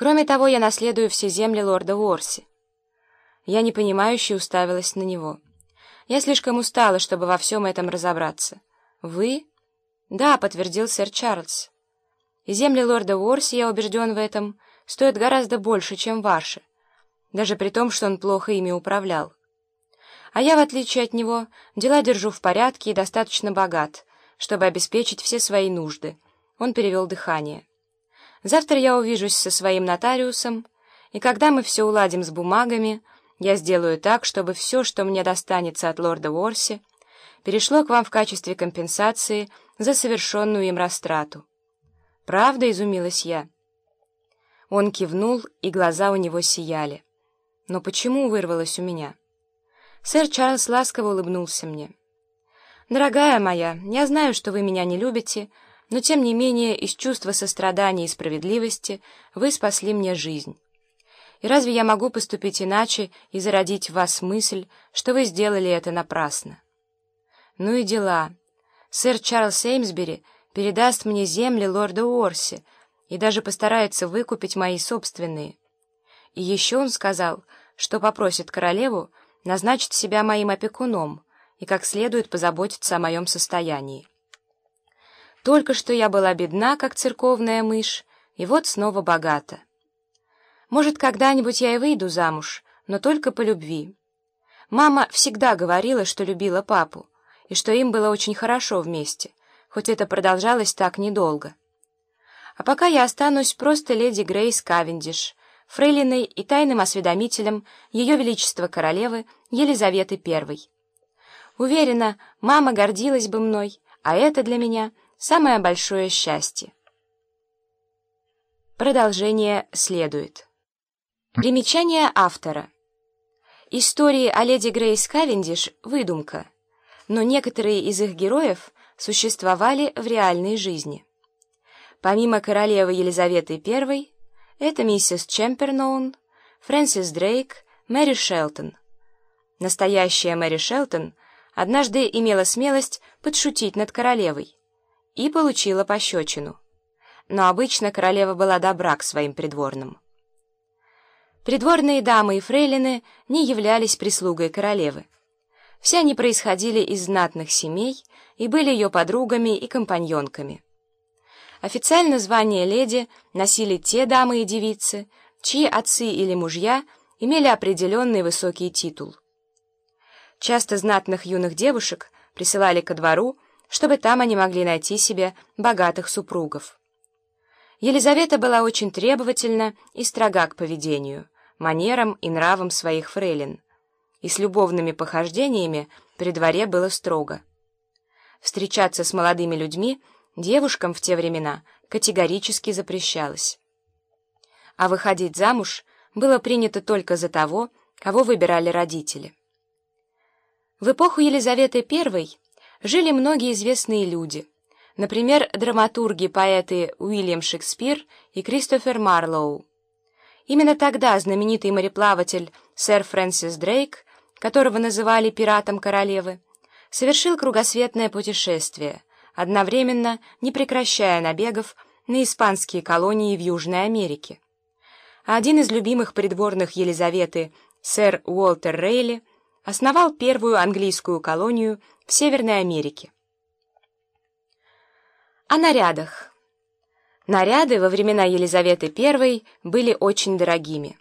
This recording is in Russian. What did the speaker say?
Кроме того, я наследую все земли лорда Уорси. Я непонимающе уставилась на него. Я слишком устала, чтобы во всем этом разобраться. Вы? Да, подтвердил сэр Чарльз. Земли лорда Уорси, я убежден в этом, стоят гораздо больше, чем ваши, даже при том, что он плохо ими управлял. А я, в отличие от него, дела держу в порядке и достаточно богат, чтобы обеспечить все свои нужды. Он перевел дыхание. Завтра я увижусь со своим нотариусом, и когда мы все уладим с бумагами, я сделаю так, чтобы все, что мне достанется от лорда Уорси, перешло к вам в качестве компенсации за совершенную им растрату. «Правда?» — изумилась я. Он кивнул, и глаза у него сияли. «Но почему вырвалось у меня?» Сэр Чарльз ласково улыбнулся мне. «Дорогая моя, я знаю, что вы меня не любите, но тем не менее из чувства сострадания и справедливости вы спасли мне жизнь. И разве я могу поступить иначе и зародить в вас мысль, что вы сделали это напрасно? Ну и дела. Сэр Чарльз Эймсбери передаст мне земли лорда Уорси и даже постарается выкупить мои собственные. И еще он сказал, что попросит королеву назначить себя моим опекуном и как следует позаботиться о моем состоянии. Только что я была бедна, как церковная мышь, и вот снова богата. Может, когда-нибудь я и выйду замуж, но только по любви. Мама всегда говорила, что любила папу, и что им было очень хорошо вместе, хоть это продолжалось так недолго. А пока я останусь просто леди Грейс Кавендиш, фрейлиной и тайным осведомителем Ее Величества Королевы Елизаветы I. Уверена, мама гордилась бы мной, а это для меня — Самое большое счастье. Продолжение следует. Примечание автора. Истории о леди Грейс Кавендиш — выдумка, но некоторые из их героев существовали в реальной жизни. Помимо королевы Елизаветы I, это миссис Чемперноун, Фрэнсис Дрейк, Мэри Шелтон. Настоящая Мэри Шелтон однажды имела смелость подшутить над королевой, и получила пощечину. Но обычно королева была добра к своим придворным. Придворные дамы и фрейлины не являлись прислугой королевы. Все они происходили из знатных семей и были ее подругами и компаньонками. Официально звание леди носили те дамы и девицы, чьи отцы или мужья имели определенный высокий титул. Часто знатных юных девушек присылали ко двору, чтобы там они могли найти себе богатых супругов. Елизавета была очень требовательна и строга к поведению, манерам и нравам своих фрейлин, и с любовными похождениями при дворе было строго. Встречаться с молодыми людьми девушкам в те времена категорически запрещалось. А выходить замуж было принято только за того, кого выбирали родители. В эпоху Елизаветы I жили многие известные люди, например, драматурги-поэты Уильям Шекспир и Кристофер Марлоу. Именно тогда знаменитый мореплаватель сэр Фрэнсис Дрейк, которого называли пиратом королевы, совершил кругосветное путешествие, одновременно не прекращая набегов на испанские колонии в Южной Америке. один из любимых придворных Елизаветы, сэр Уолтер Рейли, основал первую английскую колонию в Северной Америке. О нарядах. Наряды во времена Елизаветы I были очень дорогими.